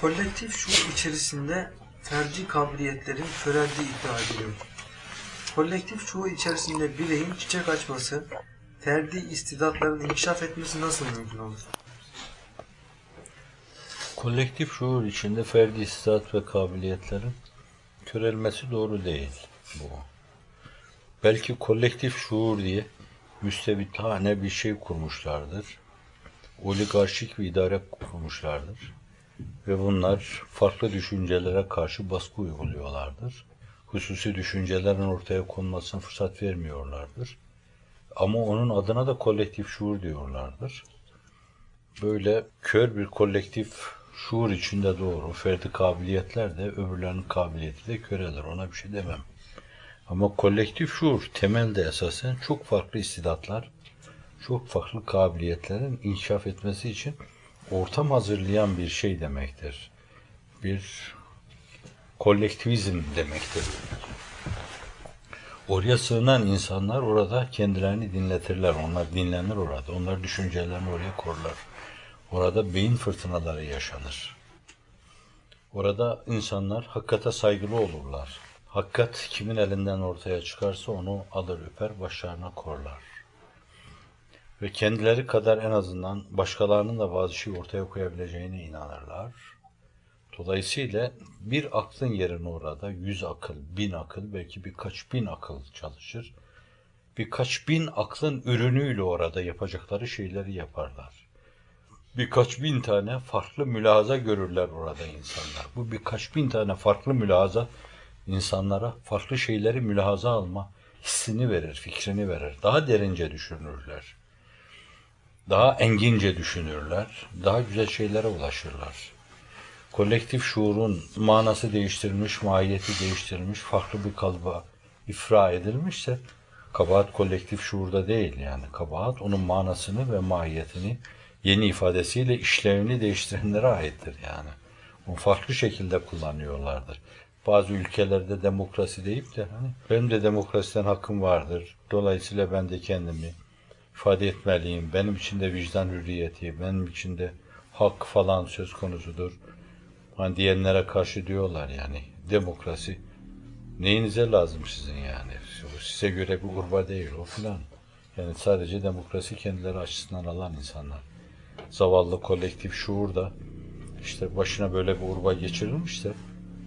Kolektif şuur içerisinde ferdi kabiliyetlerin köreldiği iddia ediliyor. Kolektif şuur içerisinde bireyin çiçek açması, ferdi istidatların inkişaf etmesi nasıl mümkün olur? Kolektif şuur içinde ferdi istidat ve kabiliyetlerin körelmesi doğru değil bu. Belki kolektif şuur diye müstebithane bir şey kurmuşlardır. Oligarşik bir idare kurmuşlardır. Ve bunlar farklı düşüncelere karşı baskı uyguluyorlardır. Hususi düşüncelerin ortaya konmasına fırsat vermiyorlardır. Ama onun adına da kolektif şuur diyorlardır. Böyle kör bir kolektif şuur içinde doğru, ferdi kabiliyetler de öbürlerinin kabiliyeti de köreler. Ona bir şey demem. Ama kolektif şuur temelde esasen çok farklı istidatlar, çok farklı kabiliyetlerin inkişaf etmesi için ortam hazırlayan bir şey demektir. Bir kolektivizm demektir. Oraya sığınan insanlar orada kendilerini dinletirler. Onlar dinlenir orada. Onlar düşüncelerini oraya korlar. Orada beyin fırtınaları yaşanır. Orada insanlar hakkata saygılı olurlar. Hakikat kimin elinden ortaya çıkarsa onu alır öper başlarına korlar. Ve kendileri kadar en azından başkalarının da bazı şey ortaya koyabileceğine inanırlar. Dolayısıyla bir aklın yerine orada yüz akıl, bin akıl, belki birkaç bin akıl çalışır. Birkaç bin aklın ürünüyle orada yapacakları şeyleri yaparlar. Birkaç bin tane farklı mülahaza görürler orada insanlar. Bu birkaç bin tane farklı mülahaza insanlara farklı şeyleri mülahaza alma hissini verir, fikrini verir. Daha derince düşünürler. Daha engince düşünürler. Daha güzel şeylere ulaşırlar kolektif şuurun manası değiştirilmiş, mahiyeti değiştirilmiş, farklı bir kalıba ifra edilmişse kabahat kolektif şuurda değil yani. Kabahat onun manasını ve mahiyetini yeni ifadesiyle işlevini değiştirenlere aittir yani. Onu farklı şekilde kullanıyorlardır. Bazı ülkelerde demokrasi deyip de hani benim de demokrasiden hakkım vardır. Dolayısıyla ben de kendimi ifade etmeliyim. Benim için de vicdan hürriyeti, benim için de hak falan söz konusudur Hani diyenlere karşı diyorlar yani demokrasi neyinize lazım sizin yani? Size göre bir urba değil o filan. Yani sadece demokrasi kendileri açısından alan insanlar. Zavallı kolektif şuur da işte başına böyle bir urba geçirilmişse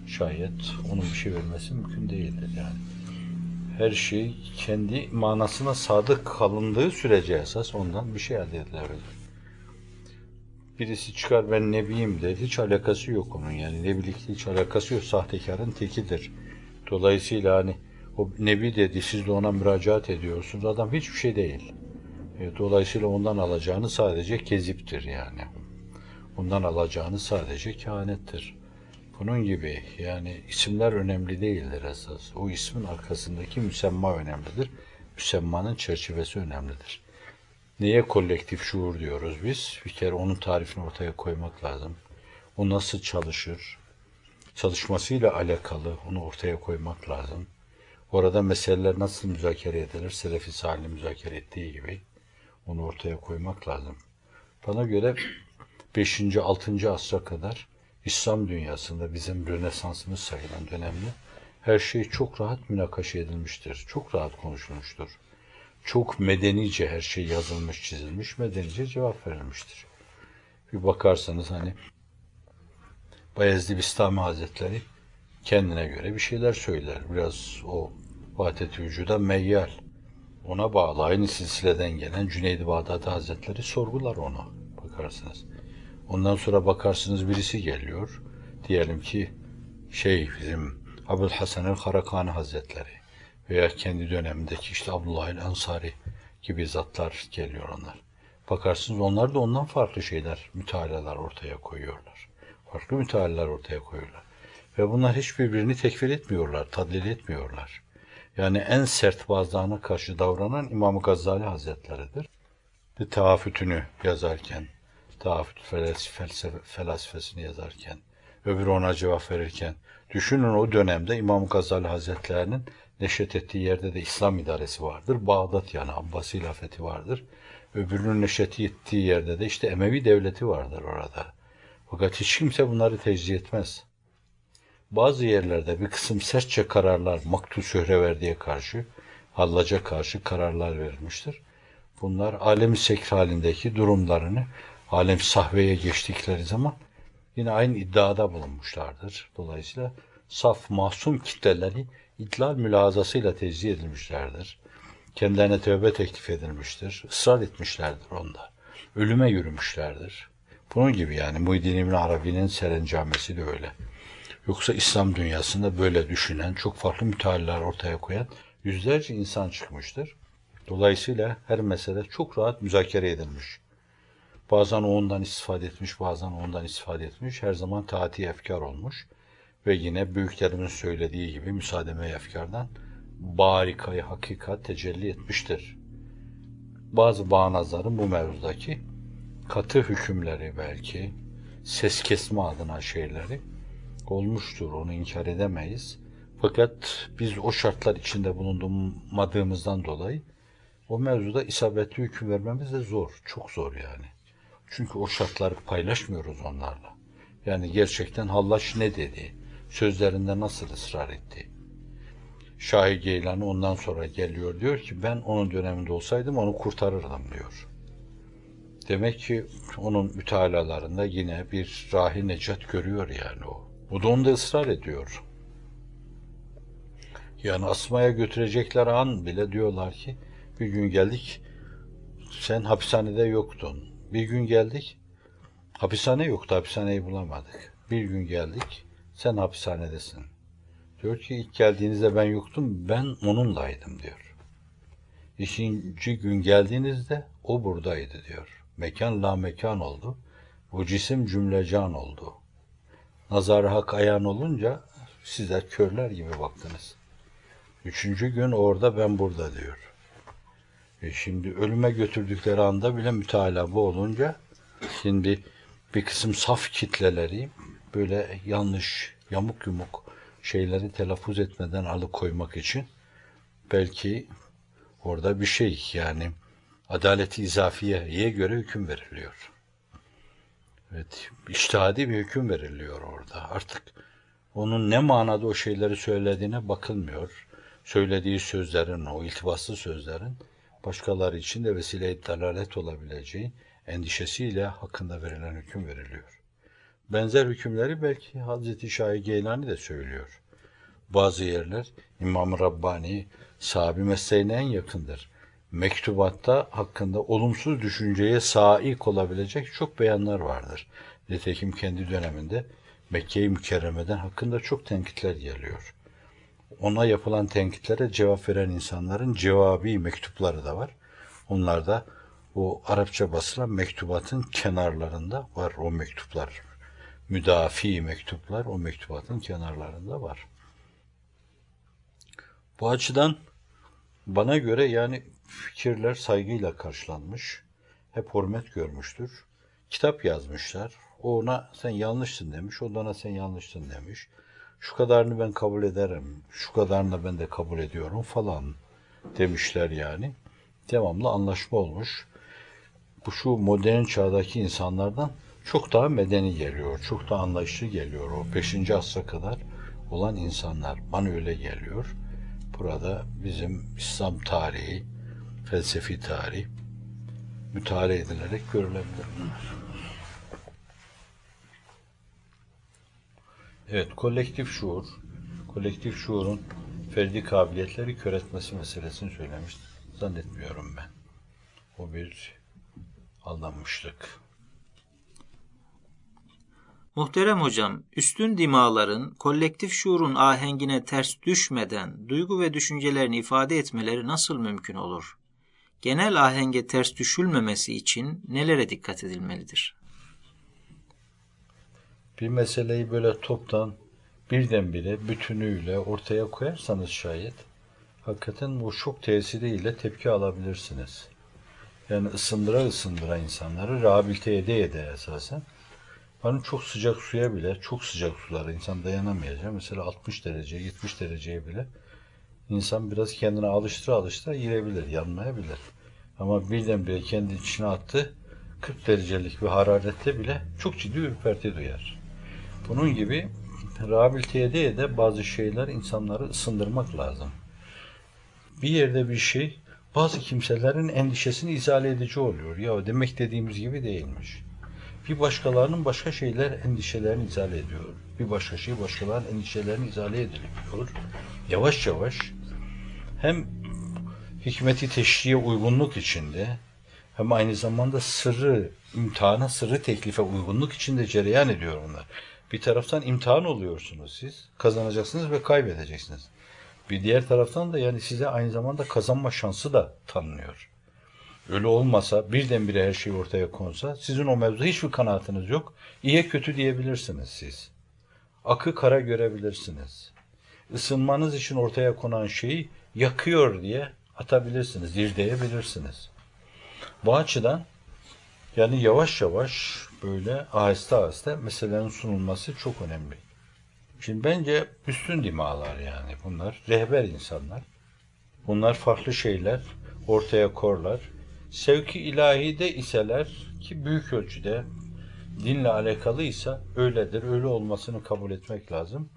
şayet onun bir şey vermesi mümkün değildir yani. Her şey kendi manasına sadık kalındığı sürece esas ondan bir şey elde edilebilir birisi çıkar ben nebiyim de hiç alakası yok onun yani nebilikle hiç alakası yok sahtekarın tekidir. Dolayısıyla hani o nebi dedi siz de ona müracaat ediyorsunuz adam hiçbir şey değil. E, dolayısıyla ondan alacağını sadece keziptir yani. Ondan alacağını sadece kehanettir. Bunun gibi yani isimler önemli değildir esas. O ismin arkasındaki müsemma önemlidir. Müsemmanın çerçevesi önemlidir. Neye kolektif şuur diyoruz biz? Bir kere onun tarifini ortaya koymak lazım. O nasıl çalışır? Çalışmasıyla alakalı onu ortaya koymak lazım. Orada meseleler nasıl müzakere edilir? Selefi Salih müzakere ettiği gibi onu ortaya koymak lazım. Bana göre 5. 6. asra kadar İslam dünyasında bizim Rönesansımız sayılan dönemde her şey çok rahat münakaşa edilmiştir. Çok rahat konuşulmuştur çok medenice her şey yazılmış, çizilmiş, medenice cevap verilmiştir. Bir bakarsanız hani Bayezid Bistami Hazretleri kendine göre bir şeyler söyler. Biraz o vahdet vücuda meyyal. Ona bağlı aynı silsileden gelen Cüneyd-i Bağdadi Hazretleri sorgular onu bakarsınız. Ondan sonra bakarsınız birisi geliyor. Diyelim ki şey bizim Abdül Hasan el Karakani Hazretleri veya kendi dönemindeki işte Abdullah el Ansari gibi zatlar geliyor onlar. Bakarsınız onlar da ondan farklı şeyler, mütealalar ortaya koyuyorlar. Farklı mütealalar ortaya koyuyorlar. Ve bunlar hiçbirbirini tekfir etmiyorlar, tadlil etmiyorlar. Yani en sert bazılarına karşı davranan İmam Gazali Hazretleri'dir. Teafütünü yazarken, teafüt felsefe, felsefesini yazarken, öbürü ona cevap verirken, düşünün o dönemde İmam Gazali Hazretlerinin neşet ettiği yerde de İslam idaresi vardır. Bağdat yani Abbasi hilafeti vardır. Öbürünün neşet ettiği yerde de işte Emevi devleti vardır orada. Fakat hiç kimse bunları tecrübe etmez. Bazı yerlerde bir kısım sertçe kararlar Maktul Şöhreverdi'ye karşı, Hallaca karşı kararlar verilmiştir. Bunlar alemi halindeki durumlarını alem sahveye geçtikleri zaman yine aynı iddiada bulunmuşlardır. Dolayısıyla saf masum kitleleri idlal mülazasıyla tecziye edilmişlerdir. Kendilerine tövbe teklif edilmiştir. Israr etmişlerdir onda. Ölüme yürümüşlerdir. Bunun gibi yani Muhyiddin İbn Arabi'nin serencamesi de öyle. Yoksa İslam dünyasında böyle düşünen, çok farklı mütealliler ortaya koyan yüzlerce insan çıkmıştır. Dolayısıyla her mesele çok rahat müzakere edilmiş. Bazen ondan istifade etmiş, bazen ondan istifade etmiş. Her zaman taati efkar olmuş. Ve yine büyüklerimin söylediği gibi müsaademe efkardan barikayı hakikat tecelli etmiştir. Bazı bağnazların bu mevzudaki katı hükümleri belki, ses kesme adına şeyleri olmuştur. Onu inkar edemeyiz. Fakat biz o şartlar içinde bulunmadığımızdan dolayı o mevzuda isabetli hüküm vermemiz de zor. Çok zor yani. Çünkü o şartları paylaşmıyoruz onlarla. Yani gerçekten Hallaç ne dedi? Sözlerinde nasıl ısrar etti? Şahi Geylani ondan sonra geliyor diyor ki ben onun döneminde olsaydım onu kurtarırdım diyor. Demek ki onun mütalalarında yine bir rahi necat görüyor yani o. Bu da onda ısrar ediyor. Yani asmaya götürecekler an bile diyorlar ki bir gün geldik sen hapishanede yoktun. Bir gün geldik hapishane yoktu hapishaneyi bulamadık. Bir gün geldik sen hapishanedesin. Diyor ki ilk geldiğinizde ben yoktum ben onunlaydım diyor. İkinci gün geldiğinizde o buradaydı diyor. Mekan la mekan oldu. Bu cisim cümlecan oldu. Nazar hak ayan olunca sizler körler gibi baktınız. Üçüncü gün orada ben burada diyor. E şimdi ölüme götürdükleri anda bile mütalaa bu olunca şimdi bir kısım saf kitleleri böyle yanlış, yamuk yumuk şeyleri telaffuz etmeden alıkoymak için belki orada bir şey yani adaleti izafiyeye göre hüküm veriliyor. Evet, iştihadi bir hüküm veriliyor orada. Artık onun ne manada o şeyleri söylediğine bakılmıyor. Söylediği sözlerin, o iltibaslı sözlerin başkaları için de vesile-i dalalet olabileceği endişesiyle hakkında verilen hüküm veriliyor. Benzer hükümleri belki Hazreti Şahi Geylani de söylüyor. Bazı yerler İmam Rabbani sahabi mesleğine en yakındır. Mektubatta hakkında olumsuz düşünceye saik olabilecek çok beyanlar vardır. Nitekim kendi döneminde Mekke-i Mükerreme'den hakkında çok tenkitler geliyor. Ona yapılan tenkitlere cevap veren insanların cevabi mektupları da var. Onlar da o Arapça basılan mektubatın kenarlarında var o mektuplar. Müdafi mektuplar o mektubatın kenarlarında var. Bu açıdan bana göre yani fikirler saygıyla karşılanmış. Hep hürmet görmüştür. Kitap yazmışlar. O ona sen yanlışsın demiş. O da ona sen yanlışsın demiş. Şu kadarını ben kabul ederim. Şu kadarını da ben de kabul ediyorum falan demişler yani. Devamlı anlaşma olmuş. Bu şu modern çağdaki insanlardan çok daha medeni geliyor. Çok daha anlayışlı geliyor. O 5. asra kadar olan insanlar. Bana öyle geliyor. Burada bizim İslam tarihi, felsefi tarih müteala edilerek görülebilir bunlar. Evet, kolektif şuur, kolektif şuurun ferdi kabiliyetleri kör etmesi meselesini söylemiştim. Zannetmiyorum ben. O bir aldanmışlık. Muhterem hocam, üstün dimaların kolektif şuurun ahengine ters düşmeden duygu ve düşüncelerini ifade etmeleri nasıl mümkün olur? Genel ahenge ters düşülmemesi için nelere dikkat edilmelidir? Bir meseleyi böyle toptan birdenbire bütünüyle ortaya koyarsanız şayet hakikaten bu şok tesiriyle tepki alabilirsiniz. Yani ısındıra ısındıra insanları rehabilite ede ede esasen. Hani çok sıcak suya bile, çok sıcak sulara insan dayanamayacak. Mesela 60 derece, 70 dereceye bile insan biraz kendine alıştıra alıştıra girebilir, yanmayabilir. Ama birdenbire kendi içine attı, 40 derecelik bir hararette bile çok ciddi ürperti duyar. Bunun gibi rehabiliteye de bazı şeyler insanları ısındırmak lazım. Bir yerde bir şey bazı kimselerin endişesini izale edici oluyor. Ya demek dediğimiz gibi değilmiş. Bir başkalarının başka şeyler endişelerini izale ediyor. Bir başka şey başkalarının endişelerini izale ediliyor. Yavaş yavaş hem hikmeti teşriye uygunluk içinde hem aynı zamanda sırrı, imtihana, sırrı teklife uygunluk içinde cereyan ediyor bunlar. Bir taraftan imtihan oluyorsunuz siz, kazanacaksınız ve kaybedeceksiniz. Bir diğer taraftan da yani size aynı zamanda kazanma şansı da tanınıyor. Öyle olmasa birdenbire her şey ortaya konsa sizin o mevzuda hiçbir kanaatiniz yok. İyiye kötü diyebilirsiniz siz. Akı kara görebilirsiniz. Isınmanız için ortaya konan şeyi yakıyor diye atabilirsiniz, irdeyebilirsiniz. Bu açıdan yani yavaş yavaş böyle aheste aheste meselelerin sunulması çok önemli. Şimdi bence üstün dimalar yani bunlar. Rehber insanlar. Bunlar farklı şeyler ortaya korlar. Sevki ilahide iseler ki büyük ölçüde dinle alakalıysa öyledir. Öyle olmasını kabul etmek lazım.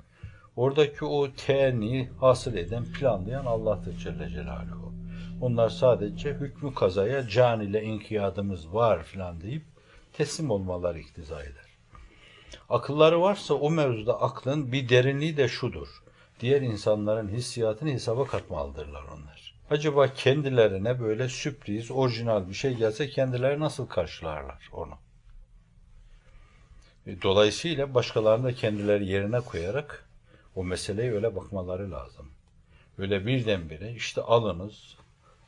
Oradaki o teenni hasıl eden, planlayan Allah'tır Celle Celaluhu. Onlar sadece hükmü kazaya can ile inkiyadımız var filan deyip teslim olmaları iktiza eder. Akılları varsa o mevzuda aklın bir derinliği de şudur. Diğer insanların hissiyatını hesaba katmalıdırlar onlar. Acaba kendilerine böyle sürpriz, orijinal bir şey gelse kendileri nasıl karşılarlar onu? E, Dolayısıyla başkalarını da kendileri yerine koyarak o meseleye öyle bakmaları lazım. Böyle birdenbire işte alınız,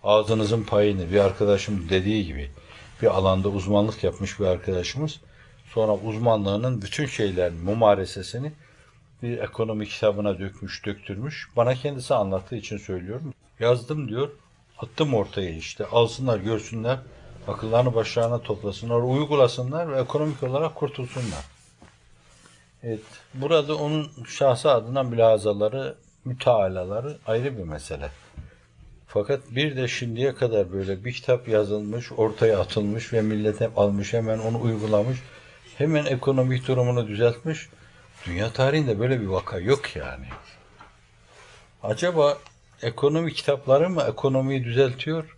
ağzınızın payını bir arkadaşım dediği gibi bir alanda uzmanlık yapmış bir arkadaşımız sonra uzmanlığının bütün şeylerin mumaresesini bir ekonomi kitabına dökmüş, döktürmüş. Bana kendisi anlattığı için söylüyorum. Yazdım diyor, attım ortaya işte. Alsınlar, görsünler, akıllarını başlarına toplasınlar, uygulasınlar ve ekonomik olarak kurtulsunlar. Evet, burada onun şahsı adına mülahazaları, mütealaları ayrı bir mesele. Fakat bir de şimdiye kadar böyle bir kitap yazılmış, ortaya atılmış ve millete almış, hemen onu uygulamış, hemen ekonomik durumunu düzeltmiş. Dünya tarihinde böyle bir vaka yok yani. Acaba ekonomi kitapları mı ekonomiyi düzeltiyor,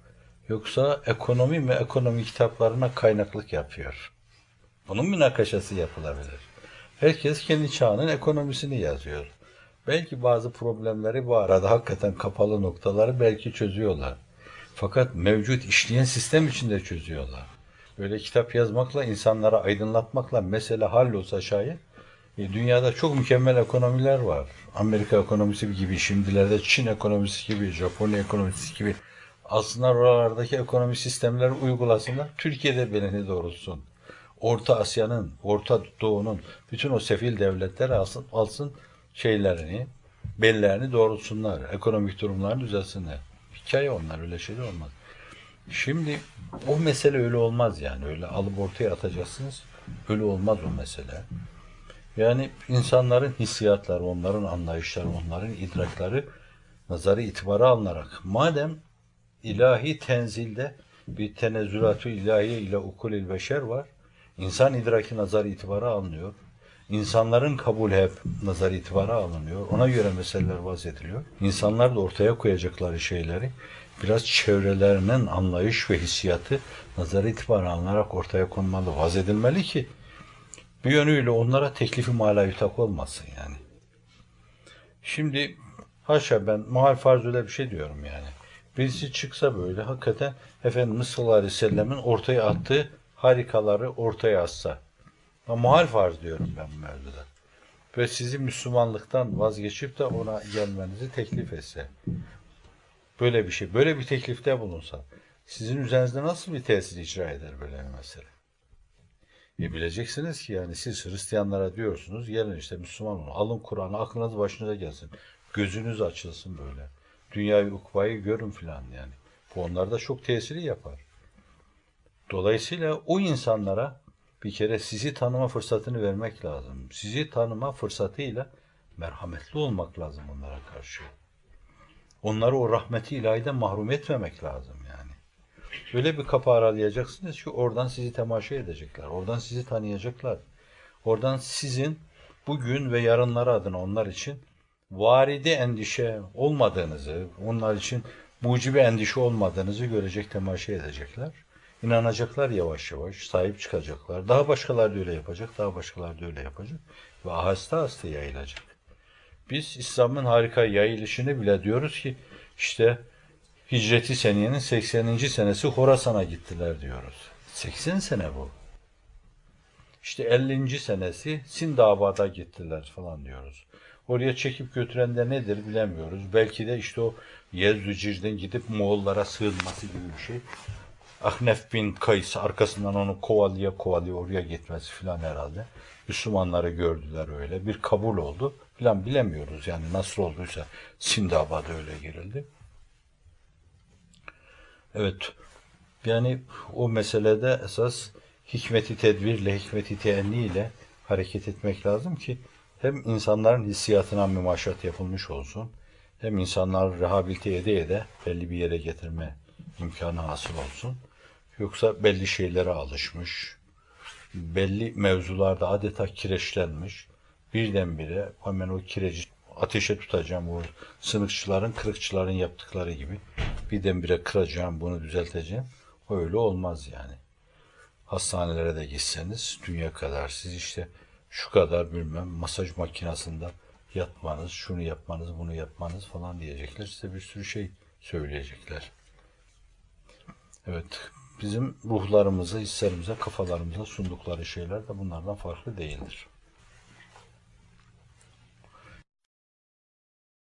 yoksa ekonomi mi ekonomi kitaplarına kaynaklık yapıyor? Bunun münakaşası yapılabilir. Herkes kendi çağının ekonomisini yazıyor. Belki bazı problemleri bu arada hakikaten kapalı noktaları belki çözüyorlar. Fakat mevcut işleyen sistem içinde çözüyorlar. Böyle kitap yazmakla, insanlara aydınlatmakla mesele hallolsa şayet, e, dünyada çok mükemmel ekonomiler var. Amerika ekonomisi gibi, şimdilerde Çin ekonomisi gibi, Japonya ekonomisi gibi. Aslında oralardaki ekonomi sistemleri uygulasınlar. Türkiye'de belini doğrultsun. Orta Asya'nın, Orta Doğu'nun bütün o sefil devletler alsın, alsın şeylerini, bellerini doğrultsunlar. Ekonomik durumlarını düzelsinler. Hikaye onlar, öyle şeyler olmaz. Şimdi o mesele öyle olmaz yani. Öyle alıp ortaya atacaksınız. Öyle olmaz o mesele. Yani insanların hissiyatları, onların anlayışları, onların idrakları nazarı itibara alınarak. Madem ilahi tenzilde bir tenezzülatü ilahiye ile ukulil beşer var. İnsan idraki nazar itibara alınıyor. İnsanların kabul hep nazar itibara alınıyor. Ona göre meseleler vaz ediliyor. İnsanlar da ortaya koyacakları şeyleri biraz çevrelerinin anlayış ve hissiyatı nazar itibara alınarak ortaya konmalı, vaz edilmeli ki bir yönüyle onlara teklifi malayütak olmasın yani. Şimdi haşa ben muhal farz öyle bir şey diyorum yani. Birisi çıksa böyle hakikaten Efendimiz sallallahu aleyhi ve sellemin ortaya attığı harikaları ortaya atsa. Ama muhal farz diyorum ben bu mevzuda. Ve sizi Müslümanlıktan vazgeçip de ona gelmenizi teklif etse. Böyle bir şey, böyle bir teklifte bulunsa. Sizin üzerinizde nasıl bir tesir icra eder böyle bir mesele? E bileceksiniz ki yani siz Hristiyanlara diyorsunuz gelin işte Müslüman olun. Alın Kur'an'ı aklınız başınıza gelsin. Gözünüz açılsın böyle. Dünyayı ukbayı görün filan yani. Bu onlarda çok tesiri yapar. Dolayısıyla o insanlara bir kere sizi tanıma fırsatını vermek lazım. Sizi tanıma fırsatıyla merhametli olmak lazım onlara karşı. Onları o rahmeti ilahiden mahrum etmemek lazım yani. Öyle bir kapı aralayacaksınız ki oradan sizi temaşa edecekler. Oradan sizi tanıyacaklar. Oradan sizin bugün ve yarınları adına onlar için varidi endişe olmadığınızı, onlar için mucibi endişe olmadığınızı görecek, temaşa edecekler. İnanacaklar yavaş yavaş, sahip çıkacaklar. Daha başkaları da öyle yapacak, daha başkaları da öyle yapacak. Ve aheste aheste yayılacak. Biz İslam'ın harika yayılışını bile diyoruz ki işte Hicreti seniyenin 80. senesi Horasan'a gittiler diyoruz. 80 sene bu. İşte 50. senesi Sindabad'a gittiler falan diyoruz. Oraya çekip götüren de nedir bilemiyoruz. Belki de işte o Yezdücir'den gidip Moğollara sığınması gibi bir şey. Ahnef bin Kays arkasından onu kovalaya kovalaya oraya gitmesi filan herhalde. Müslümanları gördüler öyle. Bir kabul oldu filan bilemiyoruz yani nasıl olduysa Sindabad'a öyle girildi. Evet. Yani o meselede esas hikmeti tedbirle, hikmeti teenni ile hareket etmek lazım ki hem insanların hissiyatına mümaşat yapılmış olsun, hem insanlar rehabilite ede ede belli bir yere getirme imkanı hasıl olsun. Yoksa belli şeylere alışmış, belli mevzularda adeta kireçlenmiş, birdenbire hemen o kireci ateşe tutacağım o sınıkçıların, kırıkçıların yaptıkları gibi birdenbire kıracağım, bunu düzelteceğim. Öyle olmaz yani. Hastanelere de gitseniz dünya kadar siz işte şu kadar bilmem masaj makinasında yatmanız, şunu yapmanız, bunu yapmanız falan diyecekler. Size bir sürü şey söyleyecekler. Evet, bizim ruhlarımıza, hislerimize, kafalarımıza sundukları şeyler de bunlardan farklı değildir.